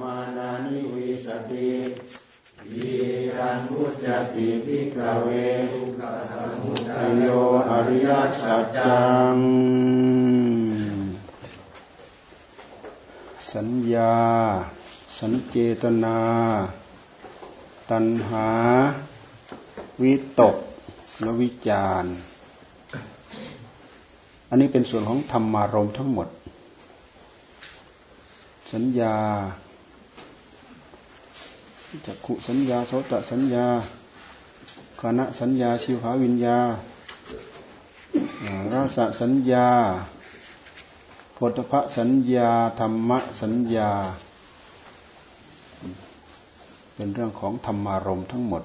มานานิวิสติ อิทัง วุจจติ ภิกขเวทุกขสมุทโยอริยสัจจัง สัญญา สัญเจตนา ตัณหา วิตก และวิจารอันนี้เป็นส่วนของธรรมารมณ์ทั้งหมด สัญญา จักขุสัญญาโสตสัญญาคณะสัญญาชิวหาวิญญารสสัญญาพุทธสัญญาธรรมสัญญา เป็นเรื่องของธรรมารมทั้งหมด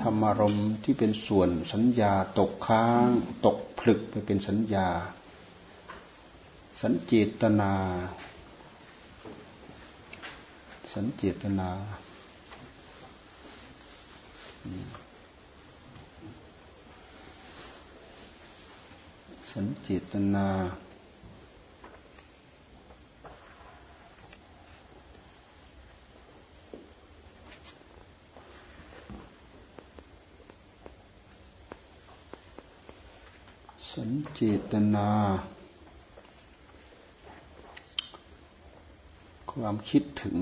ธรรมารมที่เป็นส่วนสัญญาตกค้าง ตกผลึกไปเป็นสัญญา สัญเจตนา สัญเจตนา สัญเจตนา สัญเจตนาความคิดถึง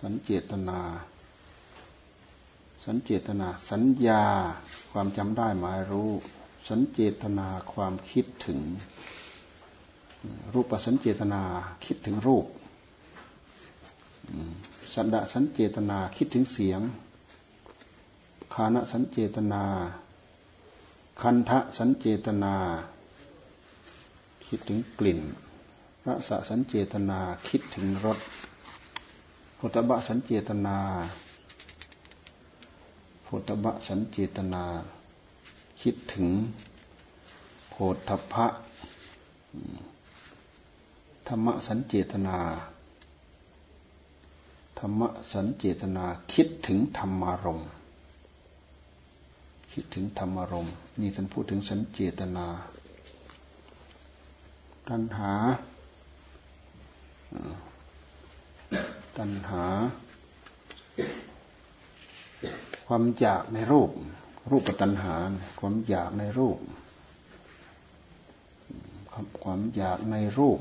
สัญเจตนา สัญเจตนา สัญญาความจำได้หมายรู้ สัญเจตนาความคิดถึง รูปสัญเจตนาคิดถึงรูปสันดสัญเจตนาคิดถึงเสียง คานสัญเจตนา คันทะสัญเจตนา คิดถึงกลิ่น ระสสัญเจตนาคิดถึงรสพุทธบะสัญเจตนาพุทธบะสัญเจตนา คิดถึงโพธพะธรรมสัญเจตนาธรรมสัญเจตนาคิดถึงธรรมารมคิดถึงธรรมารมนี่ท่านพูดถึงสัญเจตนา ตัณหา ตัณหา ความอยากในรูป รูปตัณหา ความอยากในรูป ความอยากในรูป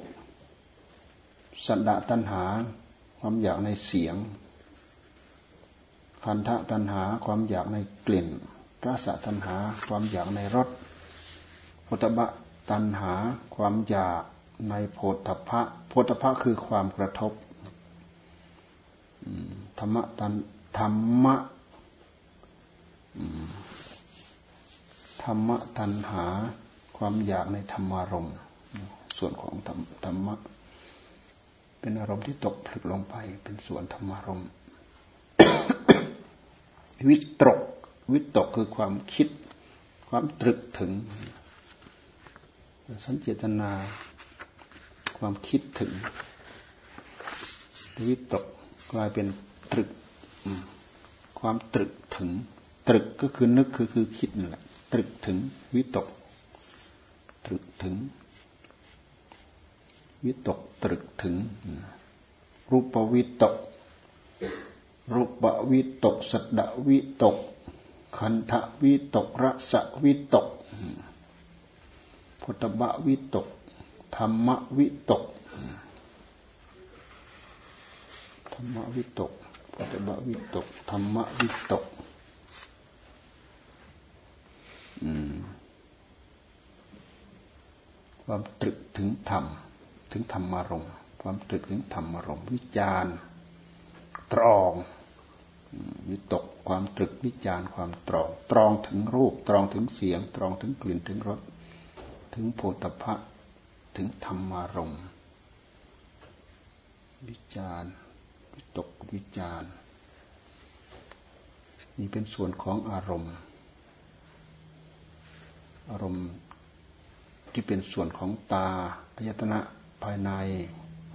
สันดาตัณหา ความอยากในเสียง คันทะตัณหา ความอยากในกลิ่นรสตัณหา ความอยากในรสพุทธะตัณหา ความอยากในโพธพะโพธพะคือความกระทบ ธรรมะตันธรรมะธรรมะตันหาความอยากในธรรมารมส่วนของธรรธรรมะ เป็นอารมณ์ที่ตกผลึกลงไป เป็นส่วนธรรมารมวิตกวิตกคือความคิด ความตรึกถึง สัญเจตนา ความคิดถึง วิตก กลายเป็นตรึกความตรึกถึง ตรึกก็คือนึกคือคือคิดนั่นแหละตรึกถึงวิตก ตรึกถึง วิตกตรึกถึง รูปวิตก รูปวิตกสัตดวิตก คันทวิตกรสวิตกพุทธบวิตกธรรมวิตก รรมวิตกปัจบวิตก ธรรมวิตก ความตรึกถึงธรรม ถึงธรรมารมความตรึกถึงธรรมารมวิจารตรอง วิตก ความตรึกวิจารความตรอง ตรองถึงรูป ตรองถึงเสียง ตรองถึงกลิ่น ถึงรส ถึงโพธพะ ถึงธรรมารมวิจารวิ ตกวิจารนี่เป็นส่วนของอารมณ์ อารมณ์ที่เป็นส่วนของตาอายตนะภายใน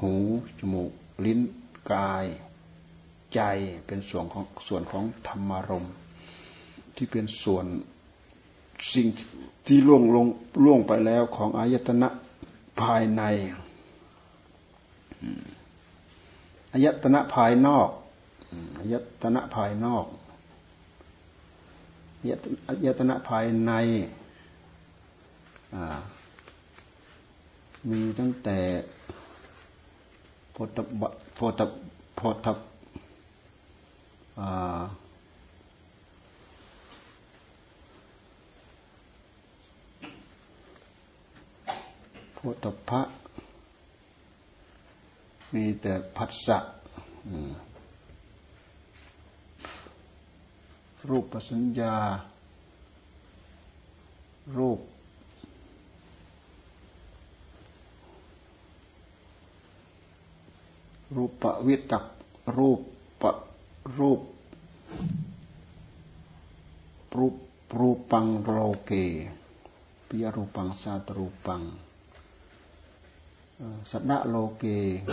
หูจมูก ลิ้นกาย ใจเป็นส่วนของส่วนของธรรมารมณ์ที่เป็นส่วนสิ่งที่ล่วงลงล่วงไปแล้วของอายตนะภายใน อายตนะภายนอกอายตนะภายนอกอายตนะภายในมีตั้งแต่โพธบโพธโพธโพธพะ มีแต่ผัสสะรูปสัญญา รูป รูปวิตักรูปปรูปรูปรูปังโลเกปิยรูปังสาตรูปัง สัตโลเก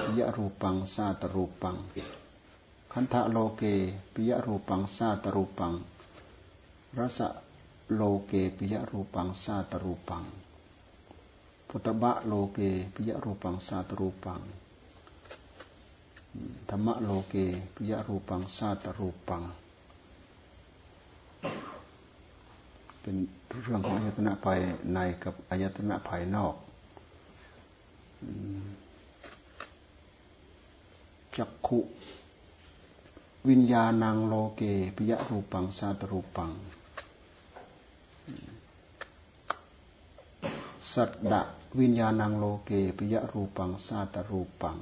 ปิยรูปังสาตรูปัง คันธะโลเกปิยรูปังสาตรูปังรสะโลเกปิยรูปังสาตรูปัง พุทธะโลเกปิยรูปังสาตรูปัง ธรรมะโลเกปิยรูปังซาตรูปัง เป็นเรื่องของอายตนะภายในกับอายตนะภายนอก จักขุวิญญาณังโลเกปิยรูปังซาตรูปัง สัตดะวิญญาณังโลเกปิยรูปังซาตรูปัง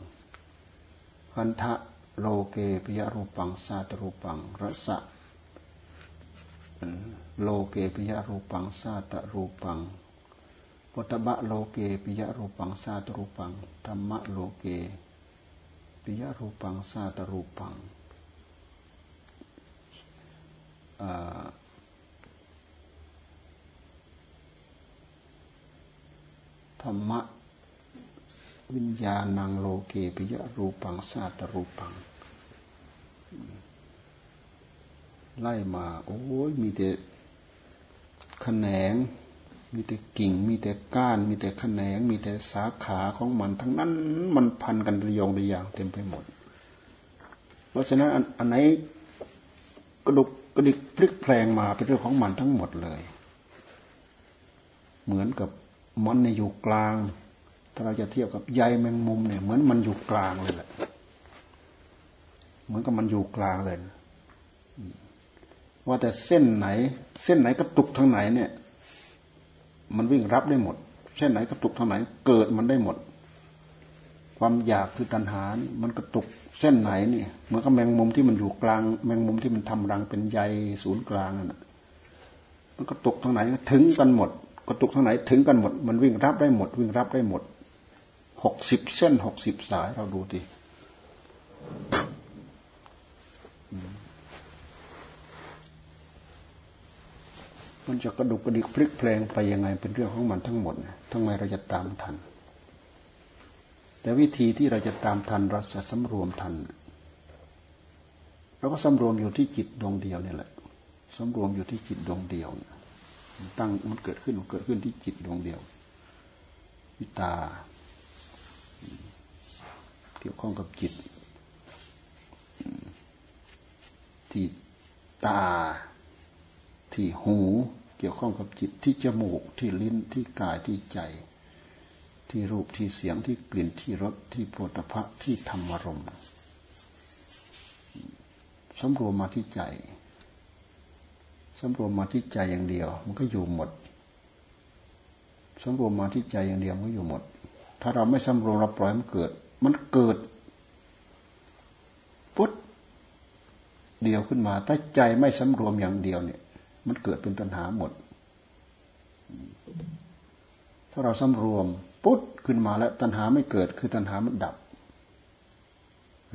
คันทะโลเกปิยรูปังสาตรูปังรสะโลเกปิยรูปังสาตรูปัง ปุตบะโลเกปิยรูปังสาตรูปังธรรมะโลเกปิยรูปังสาตรูปังธรรมะวิญญาณังโลเกปิยรูปังสาตรูปัง ไล่มา โอ้ยมีแต่แขนง มีแต่กิ่ง มีแต่ก้าน มีแต่แขนง มีแต่สาขาของมัน ทั้งนั้นมันพันกันระยองระยางเต็มไปหมด เพราะฉะนั้นอันไหนกระดุกกระดิกพลิกแพลงมาเป็นเรื่องของมันทั้งหมดเลย เหมือนกับมันในอยู่กลาง ถ้าเราจะเทียบกับใยแมงมุมเนี่ย เหมือนมันอยู่กลางเลยแหละ เหมือนกับมันอยู่กลางเลย ว่าแต่เส้นไหน เส้นไหนกระตุกทางไหนเนี่ย มันวิ่งรับได้หมดเส้นไหนกระตุกทางไหนเกิดมันได้หมด ความอยากคือตัณหามันกระตุกเส้นไหนนี่เหมือนกับแมงมุมที่มันอยู่กลาง แมงมุมที่มันทำรังเป็นใยศูนย์กลางนั่นมันกระตุกทางไหนถึงกันหมด กระตุกทางไหนถึงกันหมด มันวิ่งรับได้หมด วิ่งรับได้หมดหกสิบเส้นหกสิบสายเราดูดิ มันจะกระดุกกระดิกพลิกแปลงไปยังไงเป็นเรื่องของมันทั้งหมดทำไมเราจะตามทัน แต่วิธีที่เราจะตามทันเราจะสำรวมทัน เราก็สำรวมอยู่ที่จิตดวงเดียวนี่แหละสำรวมอยู่ที่จิตดวงเดียวตั้งมันเกิดขึ้นมันเกิดขึ้นที่จิตดวงเดียววิตา เกี่ยวข้องกับจิต ที่ตา ที่หู เกี่ยวข้องกับจิตที่จมูกที่ลิ้นที่กายที่ใจ ที่รูปที่เสียงที่กลิ่นที่รสที่โผฏฐะที่ธรรมรมสำรวมมาที่ใจสำรวมมาที่ใจอย่างเดียว มันก็อยู่หมดสำรวมมาที่ใจอย่างเดียวมันก็อยู่หมด ถ้าเราไม่สำรวมเราปล่อยมันเกิด มันเกิดพุทธเดียวขึ้นมา ถ้าใจไม่สำรวมอย่างเดียวเนี่ย มันเกิดเป็นตัณหาหมด ถ้าเราสำรวมพุทธขึ้นมาแล้วตัณหาไม่เกิด คือตัณหามันดับ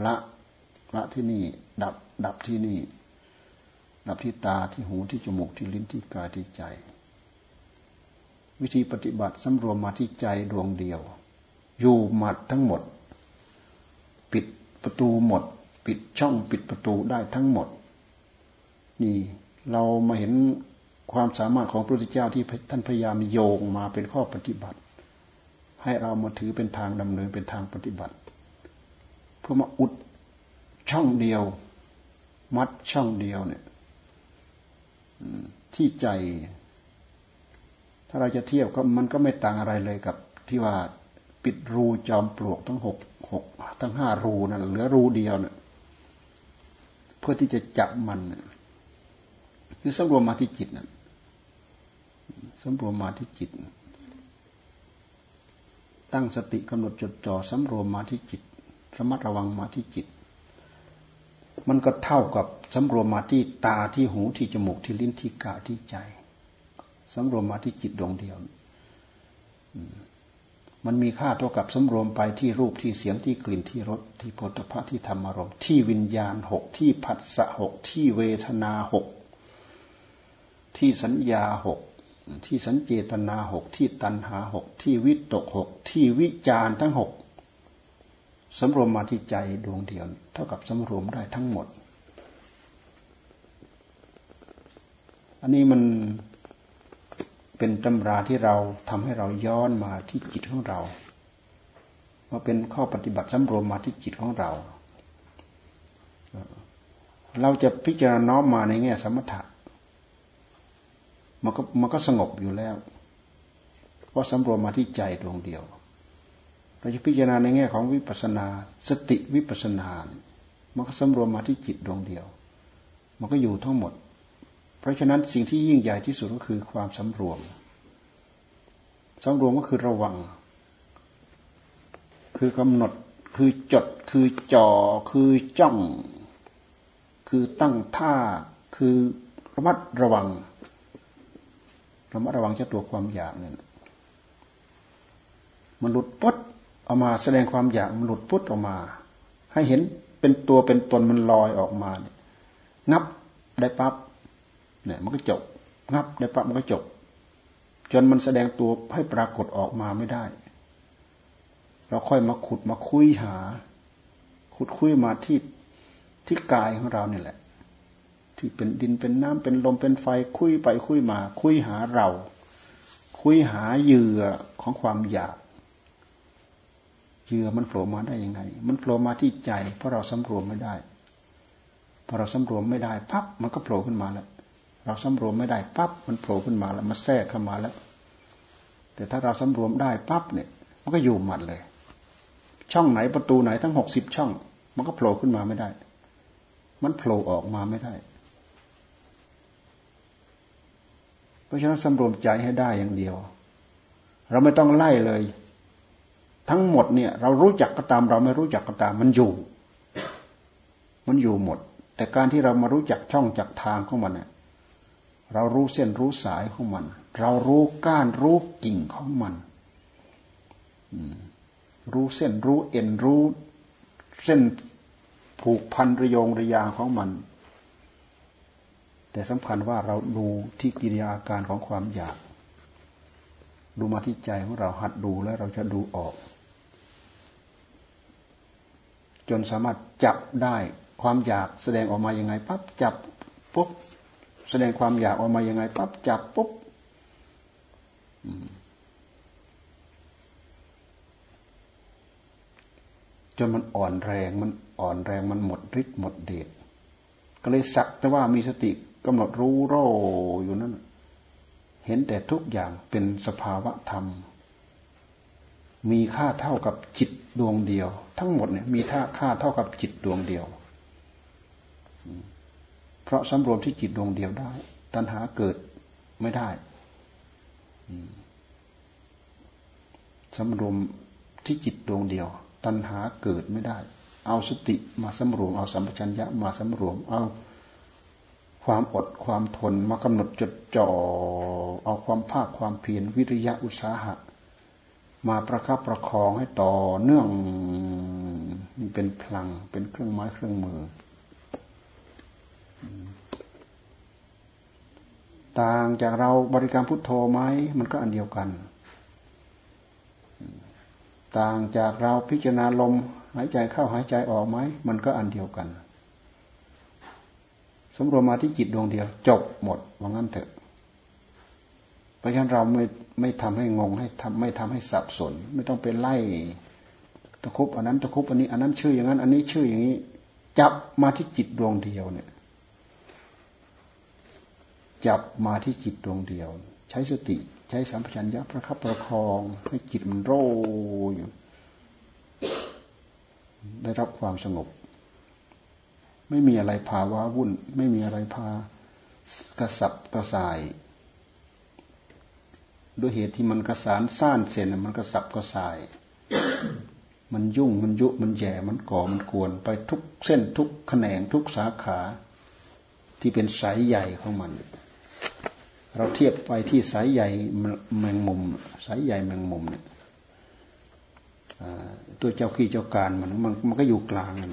ละละที่นี่ ดับ ดับที่นี่ ดับที่ตาที่หูที่จมูกที่ลิ้นที่กายที่ใจ วิธีปฏิบัติสำรวมมาที่ใจดวงเดียว อยู่หมัดทั้งหมด ปิดประตูหมด ปิดช่องปิดประตูได้ทั้งหมด นี่ เรามาเห็นความสามารถของพระพุทธเจ้าที่ท่านพยายามโยงมาเป็นข้อปฏิบัติ ให้เรามาถือเป็นทางดำเนินเป็นทางปฏิบัติ เพื่อมาอุดช่องเดียว มัดช่องเดียวเนี่ยที่ใจ ถ้าเราจะเทียบก็มันก็ไม่ต่างอะไรเลยกับ ที่ว่าปิดรูจอมปลวกทั้งหกหกทั้งห้ารูนั่นเหลือรูเดียวเนี่ยเพื่อที่จะจับมัน คือสำรวมมาที่จิตนั่นสำรวมมาที่จิต ตั้งสติกำหนดจดจ่อสำรวมมาที่จิตระมัดระวังมาที่จิต มันก็เท่ากับสำรวมมาที่ตาที่หูที่จมูกที่ลิ้นที่กายที่ใจสำรวมมาที่จิตดวงเดียวมันมีค่าเท่ากับสำรวมไปที่รูปที่เสียงที่กลิ่นที่รสที่โพธภะที่ธรรมารมที่วิญญาณหกที่ผัสสะหกที่เวทนาหก ที่สัญญาหกที่สัญเจตนาหกที่ตัณหาหกที่วิตกหกที่วิจารทั้งหกสำรวมมาที่ใจดวงเดียว เท่ากับสำรวมได้ทั้งหมด อันนี้มันเป็นตำราที่เราทำให้เราย้อนมาที่จิตของเราว่าเป็นข้อปฏิบัติสำรวมมาที่จิตของเรา เราจะพิจารณาน้อมมาในแง่สมถะ มันก็มันก็สงบอยู่แล้วเพราะสำรวมมาที่ใจดวงเดียวเราจะพิจารณาในแง่ของวิปัสนา สติวิปัสนามันก็สำรวมมาที่จิตดวงเดียว มันก็อยู่ทั้งหมด เพราะฉะนั้นสิ่งที่ยิ่งใหญ่ที่สุดก็คือความสำรวมสำรวมก็คือระวัง คือกำหนดคือจดคือจ่อคือจ้อง คือตั้งท่า คือระมัดระวัง ระมัดระวังเจ้าตัวความอยากเนี่ยมันหลุดปุ๊บเอามาแสดงความอยากมันหลุดพุทออกมา ให้เห็นเป็นตัวเป็นตนมันลอยออกมาเนี่ยงับได้ปั๊บเนี่ย มันก็จบ งับได้ปั๊บมันก็จบ จนมันแสดงตัวให้ปรากฏออกมาไม่ได้ เราค่อยมาขุดมาคุยหา ขุดคุยมาที่ที่กายของเราเนี่ยแหละ ที่เป็นดินเป็นน้ำเป็นลมเป็นไฟคุยไปคุยมา คุยหาเรา คุยหาเหยื่อของความอยากเหยื่อมันโผล่มาได้ยังไง มันโผล่มาที่ใจ เพราะเราสำรวมไม่ได้ พอเราสำรวมไม่ได้ปั๊บมันก็โผล่ขึ้นมาแล้วเราสำรวมไม่ได้ปั๊บมันโผล่ขึ้นมาแล้วมันแทรกเข้ามาแล้ว แต่ถ้าเราสำรวมได้ปั๊บเนี่ย มันก็อยู่หมัดเลย ช่องไหนประตูไหนทั้งหกสิบช่อง มันก็โผล่ขึ้นมาไม่ได้ มันโผล่ออกมาไม่ได้ เพ ราะฉะนั้นสำรวมใจให้ได้อย่างเดียว เราไม่ต้องไล่เลย ทั้งหมดเนี่ย เรารู้จักก็ตาม เราไม่รู้จักก็ตาม มันอยู่ มันอยู่หมด แต่การที่เรามารู้จักช่องจักทางของมันเนี่ยเรารู้เส้นรู้สายของมัน เรารู้ก้านรู้กิ่งของมันรู้เส้นรู้เอ็นรู้ เส้นผูกพันระยงระยางของมัน แต่สำคัญว่าเราดูที่กิริยาการของความอยาก ดูมาที่ใจของเราหัดดูแล้วเราจะดูออก จนสามารถจับได้ความอยากแสดงออกมายังไงปั๊บจับปุ๊บแสดงความอยากออกมายังไงปั๊บจับปุ๊บจนมันอ่อนแรงมันอ่อนแรงมันหมดฤทธิ์หมดเดชก็เลยสักแต่ว่ามีสติ กำหนดรู้โรอยู่นั่นเห็นแต่ทุกอย่างเป็นสภาวะธรรม มีค่าเท่ากับจิตดวงเดียว ทั้งหมดเนี่ยมีท่าค่าเท่ากับจิตดวงเดียว เพราะสำรวมที่จิตดวงเดียวได้ ตัณหาเกิดไม่ได้สำรวมที่จิตดวงเดียว ตัณหาเกิดไม่ได้ เอาสติมาสำรวม เอาสัมปชัญญะมาสำรวม เอา ความอดความทนมากำหนดจดจ่อเอาความภาคความเพียรวิริยะอุตสาหะ มาประคับประคองให้ต่อเนื่องนี่เป็นพลังเป็นเครื่องไม้เครื่องมือ ต่างจากเราบริการพุทโธไหมมันก็อันเดียวกัน ต่างจากเราพิจารณาลมหายใจเข้าหายใจออกไหมมันก็อันเดียวกัน สมรวมมาที่จิตดวงเดียว จบหมดว่างั้นเถอะราะฉะนั้นเราไม่ไม่ทำให้งงให้ทำไม่ทำให้สับสน ไม่ต้องไปไล่ตะคุบอันนั้นตะคุบอันนี้ อันนั้นชื่ออย่างนั้น อันนี้ชื่ออย่างนี้ จับมาที่จิตดวงเดียวเนี่ย จับมาที่จิตดวงเดียว ใช้สติใช้สัมปชัญญะประคับประคองให้จิตมันโรอยู่ได้รับความสงบ ไม่มีอะไรพาว้าวุ่น ไม่มีอะไรพากระสับกระส่าย ด้วยเหตุที่มันกระสานซ่านเส้นมันกระสับกระส่าย มันยุ่งมันยุมันแย่มันก่อมันกวน ไปทุกเส้นทุกแขนงทุกสาขา ที่เป็นสายใหญ่ของมัน เราเทียบไปที่สายใหญ่แมงมุม สายใหญ่แมงมุมเนี่ยตัวเจ้าขี้เจ้าการมันมันมันก็อยู่กลางนั่น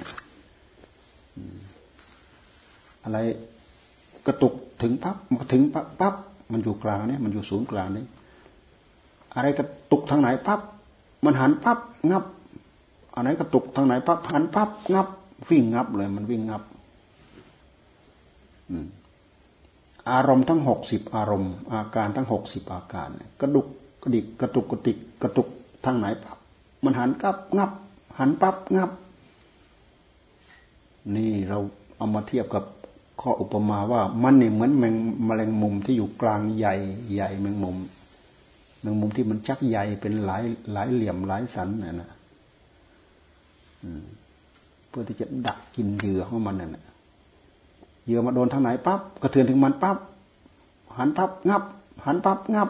อะไรกระตุกถึงปั๊บมันถึงปั๊บปั๊บมันอยู่กลางเนี่ยมันอยู่ศูนย์กลางนี่อะไรกระตุกทางไหนปั๊บมันหันปั๊บงับอะไรกระตุกทางไหนปั๊บหันปั๊บงับ วิ่งงับเลย มันวิ่งงับอารมณ์ทั้งหกสิบอารมณ์ อาการทั้งหกสิบอาการกระดุกกระดิกกระตุกกระติกกระตุกทางไหนปั๊บมันหันกับงับ หันปั๊บงับ นี่เราเอามาเทียบกับข้ออุปมาว่ามันเนี่ยเหมือนแมงแมลงมุมที่อยู่กลางใหญ่ใหญ่แมงมุมแมงมุมที่มันชักใหญ่เป็นหลายหลายเหลี่ยมหลายสันน่ะนะเพื่อที่จะดักกินเหยื่อของมันน่ะเหยื่อมาโดนทางไหนปั๊บกระเทือนถึงมันปั๊บหันปั๊บงับ หันปั๊บงับ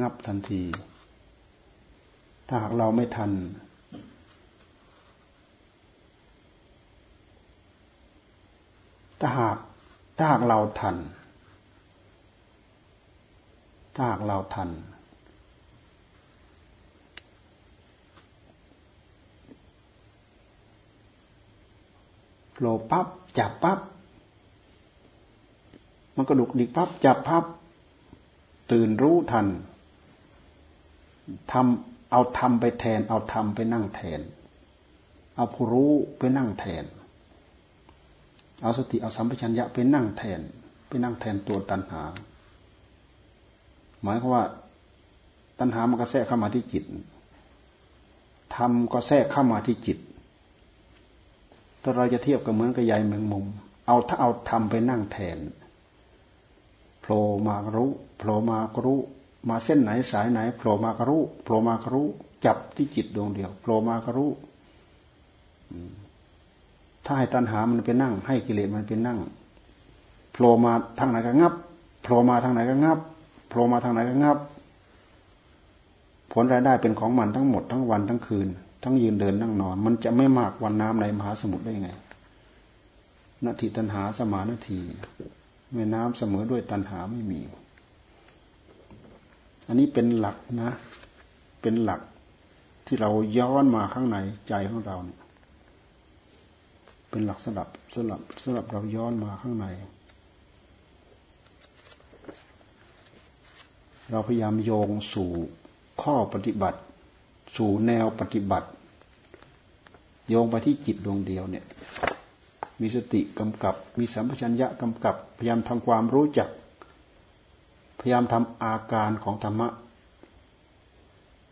งับทันที ถ้าหากเราไม่ทัน ถ้าหากถ้าหากเราทัน ถ้าหากเราทัน โผล่ปั๊บจับปั๊บ มันกระดุกดิกปั๊บจับปั๊บ ตื่นรู้ทันทำ เอาทำไปแทน เอาทำไปนั่งแทน เอาผู้รู้ไปนั่งแทน เอาสติเอาสัมปชัญญะไปนั่งแทน ไปนั่งแทนตัวตัณหา หมายความว่า ตัณหามันก็แทรกเข้ามาที่จิตธรรมก็แทรกเข้ามาที่จิตถ้าเราจะเทียบกับเหมือนกับใยแมงมุม เอาถ้าเอาธรรมไปนั่งแทนโผล่มากรู้โผล่มาก็รู้ มาเส้นไหนสายไหนโผล่มากรู้โผล่มากรู้จับที่จิตดวงเดียวโผล่มากรู้ถ้าให้ตัณหามันไปนั่ง ให้กิเลสมันไปนั่งโผล่มาทางไหนก็งับโผล่มาทางไหนก็งับโผล่มาทางไหนก็งับ ผลรายได้เป็นของมันทั้งหมดทั้งวันทั้งคืน ทั้งยืนเดินนั่งนอน มันจะไม่มากวันน้ำในมหาสมุทรได้ยังไงนาทีตัณหาสมานาทีแม่น้ำเสมอด้วยตัณหาไม่มี อันนี้เป็นหลักนะ เป็นหลักที่เราย้อนมาข้างในใจของเราเนี่ย เป็นหลักสลับสลับสลับเราย้อนมาข้างใน เราพยายามโยงสู่ข้อปฏิบัติ สู่แนวปฏิบัติ โยงไปที่จิตดวงเดียวเนี่ย มีสติกำกับ มีสัมปชัญญะกำกับ พยายามทำความรู้จัก ยายามทำอาการของธรรมะ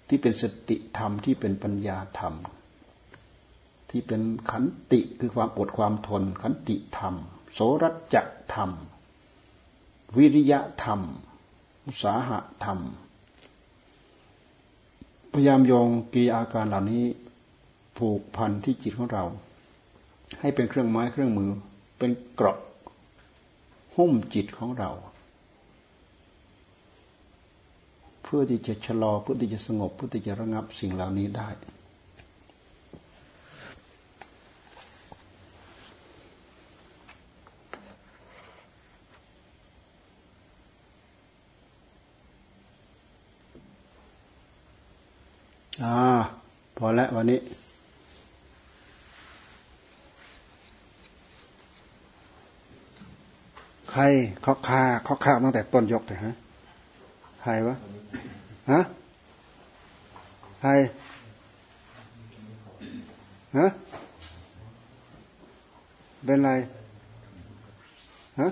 ที่เป็นสติธรรมที่เป็นปัญญาธรรม ที่เป็นขันติคือความอดความทน ขันติธรรม โสรัจธรรม วิริยะธรรม อุสาหะธรรม พยายามโยงกิริยาการเหล่านี้ผูกพันที่จิตของเรา ให้เป็นเครื่องไม้เครื่องมือเป็นเกราะหุ้มจิตของเรา เพื่อที่จะชะลอเพื่อที่จะสงบเพื่อที่จะระงับสิ่งเหล่านี้ได้อ่าพอแล้ววันนี้ใครเขาคาเขาคาตั้งแต่ต้นยกแต่ฮะใครวะ ฮะใครฮะเป็นไรฮะ